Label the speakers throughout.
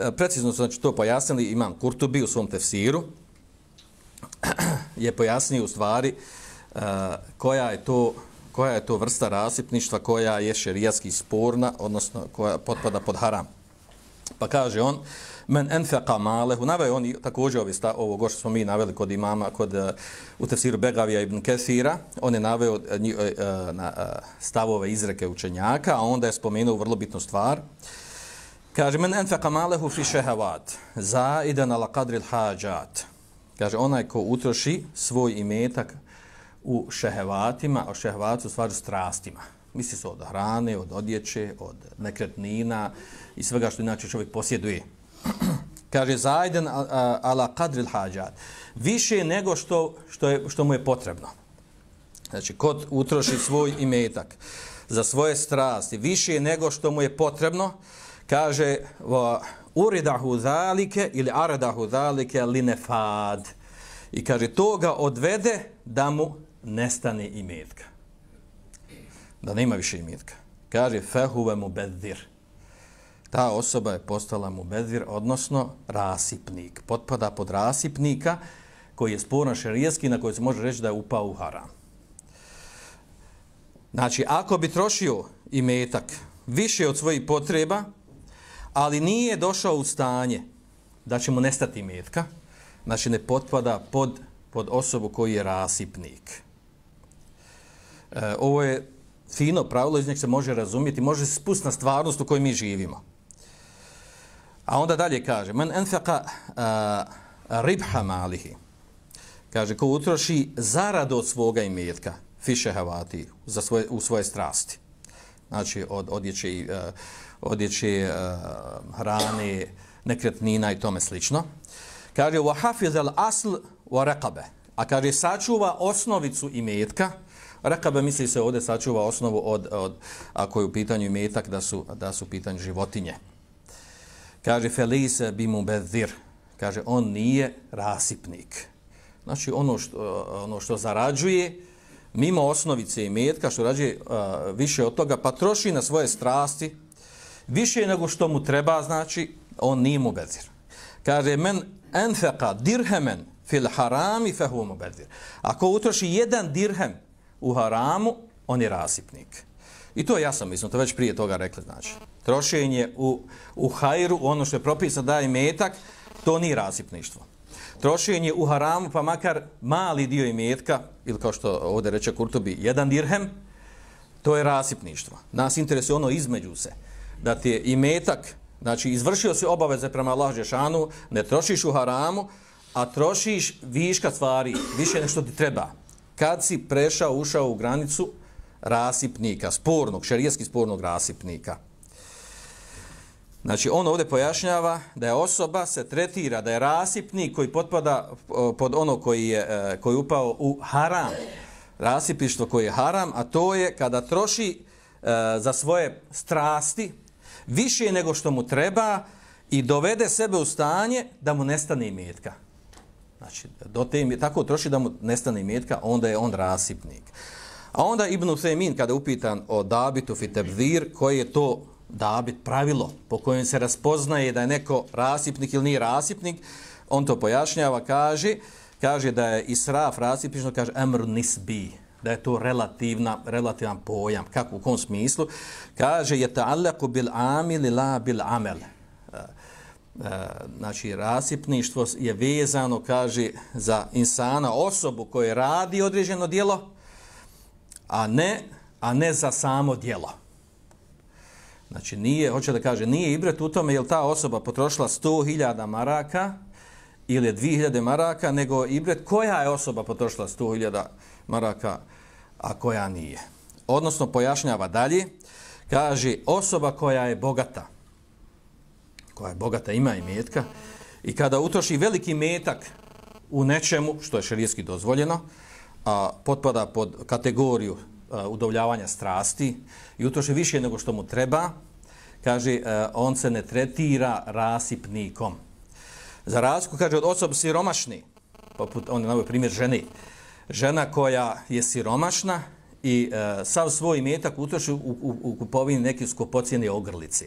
Speaker 1: E, precizno su znači, to pojasnili, imam Kurtubi u svom tefsiru, je pojasnio u stvari uh, koja je to koja je to vrsta rasipništva koja je šerijatski sporna, odnosno koja potpada pod haram. Pa kaže on, men enfeqa malehu, navaju oni također ovi sta, ovo što smo mi naveli kod imama, kod uh, u tefsiru Begavija ibn Kesira, on je naveo uh, uh, na, uh, stavove izreke učenjaka, a onda je spomenuo vrlo bitnu stvar. Kaže, men enfeqa malehu fi šehevat, zaidan ala qadri hađat. Kaže, onaj ko utroši svoj imetak u šehevatima, o šehevatu stvari strastima. Misli se od hrane, od odjeće, od nekretnina i svega što inače čovjek posjeduje. Kaže, zaidan ala qadri hađat. Više nego što, što, je, što mu je potrebno. Znači, kod utroši svoj imetak za svoje strasti, više nego što mu je potrebno, kaže, uridahu zalike ili aradahu zalike linefad. I kaže, to ga odvede da mu nestane imetka. Da nema više imetka. Kaže, fehuve mu bedir. Ta osoba je postala mu bedir, odnosno rasipnik. Potpada pod rasipnika koji je sporno šerijeski na koji se može reći da je upao u haram. Znači, ako bi trošio imetak više od svojih potreba, ali nije došao u stanje da će mu nestati metka, znači ne potpada pod, pod osobu koji je rasipnik. E, ovo je fino pravilo, iz njeg se može razumjeti, može se spustiti na stvarnost u kojoj mi živimo. A onda dalje kaže, men enfeqa uh, e, ribha malihi, kaže, ko utroši zaradu od svoga imetka, fiše havati, za svoje, u svoje strasti, znači od odjeće uh, odjeće, uh, hrane, nekretnina i tome slično. Kaže, wa hafiz asl wa raqabe. A kaže, sačuva osnovicu i metka. Raqabe misli se ovdje sačuva osnovu od, od ako je u pitanju metak, da su, da su u pitanju životinje. Kaže, felise bimu bedir. Kaže, on nije rasipnik. Znači, ono što, ono što zarađuje, mimo osnovice i metka, što rađe više od toga, pa troši na svoje strasti, više nego što mu treba, znači, on nije mu bezir. Kaže, men enfeqa dirhemen fil harami fehu mu bezir. Ako utroši jedan dirhem u haramu, on je rasipnik. I to ja sam mislim, to već prije toga rekli, znači. Trošenje u, u hajru, ono što je propisano da je metak, to nije rasipništvo. Trošenje u haramu, pa makar mali dio imetka, ili kao što ovdje reče Kurtobi, jedan dirhem, to je rasipništvo. Nas interesuje ono između se da ti je imetak, znači izvršio si obaveze prema Allah Žešanu, ne trošiš u haramu, a trošiš viška stvari, više nešto ti treba. Kad si prešao, ušao u granicu rasipnika, spornog, šerijski spornog rasipnika. Znači, on ovdje pojašnjava da je osoba se tretira, da je rasipnik koji potpada pod ono koji je, e, koji je upao u haram, Rasipništvo koji je haram, a to je kada troši e, za svoje strasti, više nego što mu treba i dovede sebe u stanje da mu nestane imetka. Znači, do te tako troši da mu nestane imetka, onda je on rasipnik. A onda Ibn Uthaymin, kada je upitan o dabitu fitebzir, koji je to dabit pravilo po kojem se raspoznaje da je neko rasipnik ili nije rasipnik, on to pojašnjava, kaže, kaže da je israf rasipnično, kaže emr nisbi, da je to relativna, relativan pojam. Kako, u kom smislu? Kaže, je ta'allaku bil amil la bil amel. E, e, znači, rasipništvo je vezano, kaže, za insana, osobu koja radi određeno dijelo, a ne, a ne za samo dijelo. Znači, nije, hoće da kaže, nije ibret u tome, je ta osoba potrošila 100.000 maraka ili 2.000 maraka, nego ibret koja je osoba potrošila 100.000 maraka, a koja nije. Odnosno, pojašnjava dalje, kaže, osoba koja je bogata, koja je bogata, ima i metka, i kada utroši veliki metak u nečemu, što je šerijski dozvoljeno, a, potpada pod kategoriju Eh, udovljavanja strasti i utroši više nego što mu treba, kaže, eh, on se ne tretira rasipnikom. Za razliku, kaže, od osoba siromašni, poput, on je novoj primjer žene, žena koja je siromašna i e, sav svoj imetak utroši u, u, u kupovini neke skupocijene ogrlice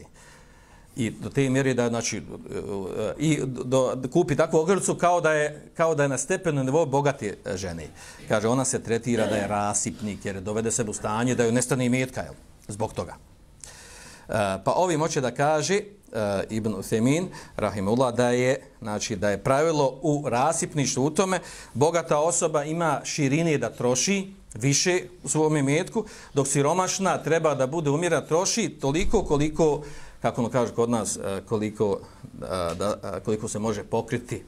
Speaker 1: i do te mjere da znači e, e, i do, do kupi takvu ogrlicu kao da je kao da je na stepenu nivou bogate e, žene. Kaže ona se tretira da je rasipnik jer dovede se u stanje da joj nestane imetka jel, zbog toga. E, pa ovi hoće da kaže e, Ibn Uthemin, rahimullah, da je, znači, da je pravilo u rasipništvu u tome, bogata osoba ima širine da troši više u svom imetku, dok siromašna treba da bude umjera troši toliko koliko kako ono kaže kod nas, e, koliko, e, da, e, koliko se može pokriti.